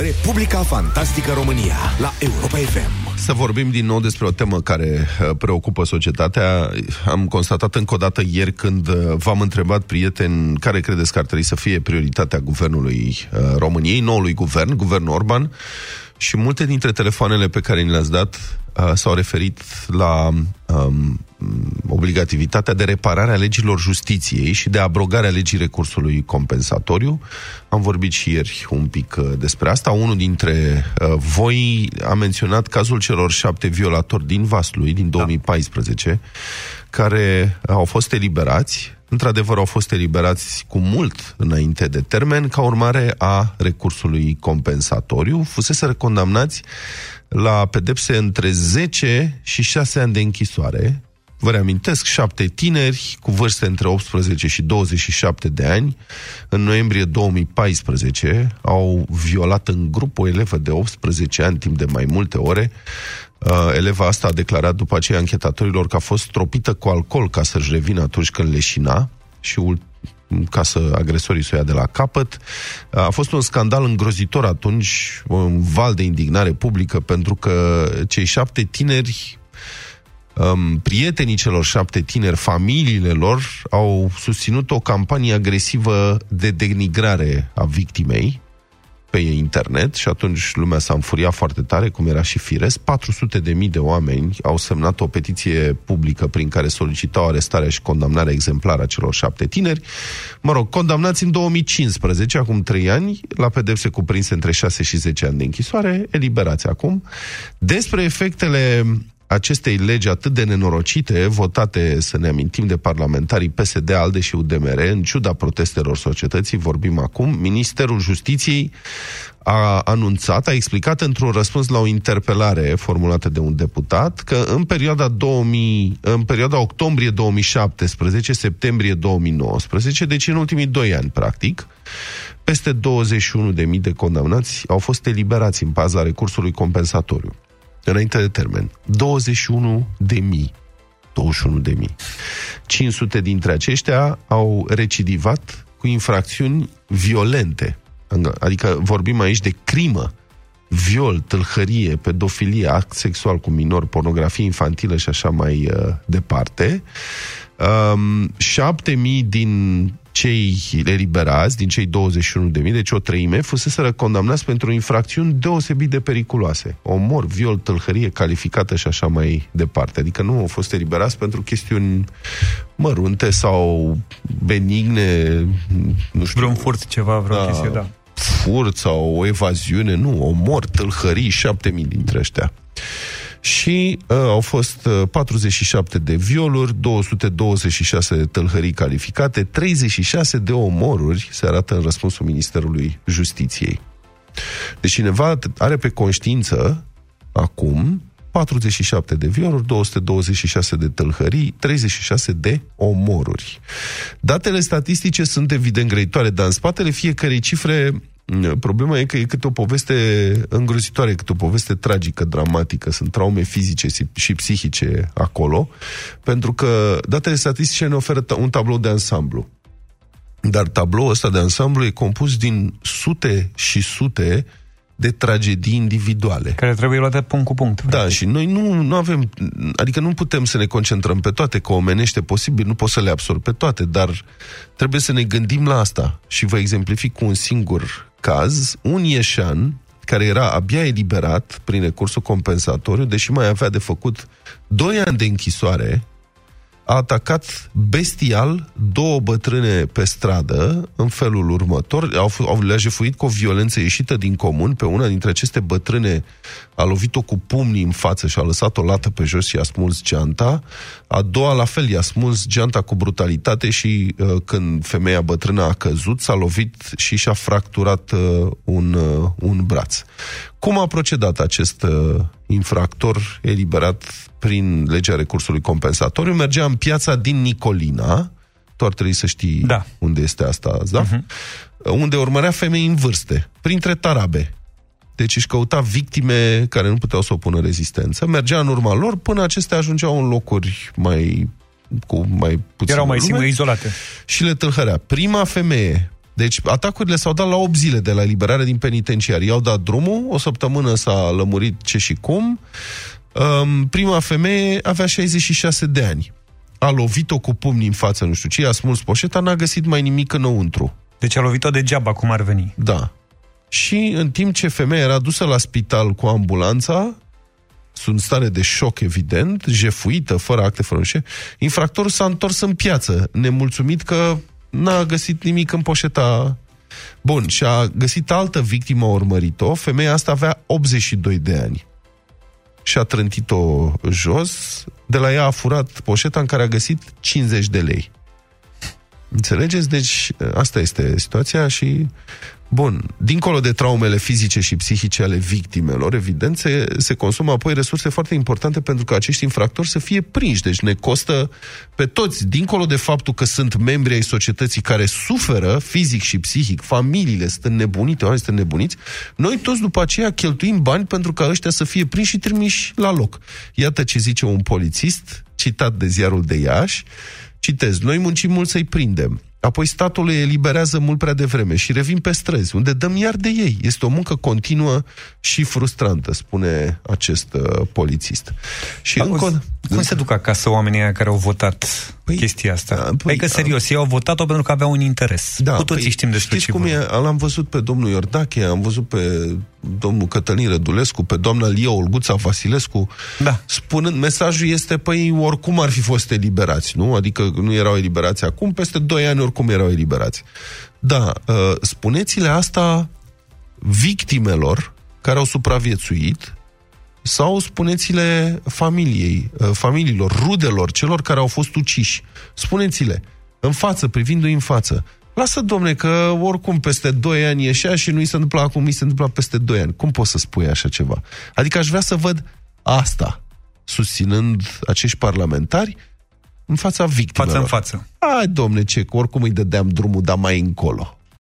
Republica Fantastică România la Europa FM. Să vorbim din nou despre o temă care uh, preocupă societatea. Am constatat încă o dată ieri când uh, v-am întrebat, prieteni, care credeți că ar trebui să fie prioritatea guvernului uh, României, noului guvern, guvernul Orban, și multe dintre telefoanele pe care ni le-ați dat uh, s-au referit la um, obligativitatea de reparare a legilor justiției și de abrogare a legii recursului compensatoriu. Am vorbit și ieri un pic uh, despre asta. Unul dintre uh, voi a menționat cazul celor șapte violatori din Vaslui din 2014, da. Care au fost eliberați într-adevăr au fost eliberați cu mult înainte de termen, ca urmare a recursului compensatoriu, fusese condamnați la pedepse între 10 și 6 ani de închisoare. Vă reamintesc, șapte tineri cu vârste între 18 și 27 de ani, în noiembrie 2014, au violat în grup o elevă de 18 ani timp de mai multe ore. Uh, eleva asta a declarat după aceea anchetatorilor că a fost tropită cu alcool ca să-și revină atunci când leșina și ca să agresorii să o ia de la capăt. A fost un scandal îngrozitor atunci, un val de indignare publică, pentru că cei șapte tineri um, prietenii celor șapte tineri, familiile lor, au susținut o campanie agresivă de denigrare a victimei pe internet și atunci lumea s-a înfuriat foarte tare, cum era și firesc. 400 de mii de oameni au semnat o petiție publică prin care solicitau arestarea și condamnarea exemplară a celor șapte tineri. Mă rog, condamnați în 2015, acum 3 ani, la pedepse cuprinse între 6 și 10 ani de închisoare, eliberați acum. Despre efectele acestei legi atât de nenorocite, votate, să ne amintim, de parlamentarii PSD, ALDE și UDMR, în ciuda protestelor societății, vorbim acum, Ministerul Justiției a anunțat, a explicat într-un răspuns la o interpelare formulată de un deputat că în perioada, 2000, în perioada octombrie 2017-septembrie 2019, deci în ultimii doi ani, practic, peste 21.000 de condamnați au fost eliberați în baza recursului compensatoriu înainte de termen. 21 de mii. 21 de mii. 500 dintre aceștia au recidivat cu infracțiuni violente. Adică vorbim aici de crimă, viol, tâlhărie, pedofilie, act sexual cu minor, pornografie infantilă și așa mai uh, departe. Um, 7000 din cei eliberați, din cei 21.000, deci o treime, fusese condamnați pentru infracțiuni deosebit de periculoase. Omor, viol, tâlhărie calificată și așa mai departe. Adică nu au fost eliberați pentru chestiuni mărunte sau benigne, nu știu. Vreun furt ceva, vreo da, chestie, da. Furt sau o evaziune, nu, omor, tâlhării, 7.000 dintre ăștia și uh, au fost uh, 47 de violuri, 226 de tâlhării calificate, 36 de omoruri, se arată în răspunsul Ministerului Justiției. Deci cineva are pe conștiință acum 47 de violuri, 226 de tâlhării, 36 de omoruri. Datele statistice sunt evident grăitoare, dar în spatele fiecărei cifre Problema e că e câte o poveste îngrozitoare, câte o poveste tragică, dramatică. Sunt traume fizice și psihice acolo, pentru că datele statistice ne oferă un tablou de ansamblu. Dar tabloul ăsta de ansamblu e compus din sute și sute de tragedii individuale. Care trebuie luate punct cu punct. Da, practic. și noi nu, nu avem, adică nu putem să ne concentrăm pe toate, că omenește posibil, nu poți să le absorbi pe toate, dar trebuie să ne gândim la asta. Și vă exemplific cu un singur caz, un ieșan care era abia eliberat prin recursul compensatoriu, deși mai avea de făcut 2 ani de închisoare, a atacat bestial două bătrâne pe stradă în felul următor. Au, au le-a jefuit cu o violență ieșită din comun. Pe una dintre aceste bătrâne a lovit-o cu pumnii în față și a lăsat-o lată pe jos și a smuls geanta. A doua, la fel, i-a smuls geanta cu brutalitate și uh, când femeia bătrână a căzut, s-a lovit și și-a fracturat uh, un, uh, un braț. Cum a procedat acest uh, infractor eliberat prin legea recursului compensatoriu? Mergea în piața din Nicolina, tu ar trebui să știi da. unde este asta, da? Uh-huh. Unde urmărea femei în vârste, printre tarabe. Deci își căuta victime care nu puteau să opună rezistență. Mergea în urma lor până acestea ajungeau în locuri mai cu mai puțin Erau mai singure, izolate. Și le tâlhărea. Prima femeie Deci atacurile s-au dat la 8 zile de la eliberare din penitenciar. I-au dat drumul, o săptămână s-a lămurit ce și cum. Um, prima femeie avea 66 de ani. A lovit-o cu pumni în față, nu știu ce, a smuls poșeta, n-a găsit mai nimic înăuntru. Deci a lovit-o degeaba, cum ar veni. Da. Și în timp ce femeia era dusă la spital cu ambulanța, sunt stare de șoc, evident, jefuită, fără acte, fără ușe, infractorul s-a întors în piață, nemulțumit că n-a găsit nimic în poșeta. Bun, și a găsit altă victimă urmărit-o, femeia asta avea 82 de ani. Și a trântit-o jos, de la ea a furat poșeta în care a găsit 50 de lei. Înțelegeți? Deci asta este situația și Bun, dincolo de traumele fizice și psihice ale victimelor, evident, se, se consumă apoi resurse foarte importante pentru că acești infractori să fie prinși. Deci ne costă pe toți, dincolo de faptul că sunt membri ai societății care suferă fizic și psihic, familiile sunt înnebunite, oamenii sunt înnebuniți, noi toți după aceea cheltuim bani pentru ca ăștia să fie prinși și trimiși la loc. Iată ce zice un polițist, citat de ziarul de Iași, citez, noi muncim mult să-i prindem Apoi statul îi eliberează mult prea devreme și revin pe străzi, unde dăm iar de ei. Este o muncă continuă și frustrantă, spune acest uh, polițist. Și Auzi, încă... Cum se duc acasă oamenii care au votat păi, chestia asta? Da, păi, adică, serios, ei au votat-o pentru că aveau un interes. Da, Cu toții păi, știm despre știți ce cum e? L-am văzut pe domnul Iordache, am văzut pe domnul Cătălin Rădulescu, pe doamna Lia Olguța Vasilescu, da. spunând, mesajul este, păi, oricum ar fi fost eliberați, nu? Adică nu erau eliberați acum, peste 2 ani oricum erau eliberați. Da, uh, spuneți-le asta victimelor care au supraviețuit sau spuneți-le familiei, uh, familiilor, rudelor, celor care au fost uciși. Spuneți-le în față, privindu-i în față. Lasă, domne, că oricum peste 2 ani ieșea și nu-i se întâmpla acum, i se întâmpla peste 2 ani. Cum poți să spui așa ceva? Adică aș vrea să văd asta, susținând acești parlamentari în fața victimelor. Față în față. Ai, domne, ce, oricum îi dădeam drumul, dar mai încolo.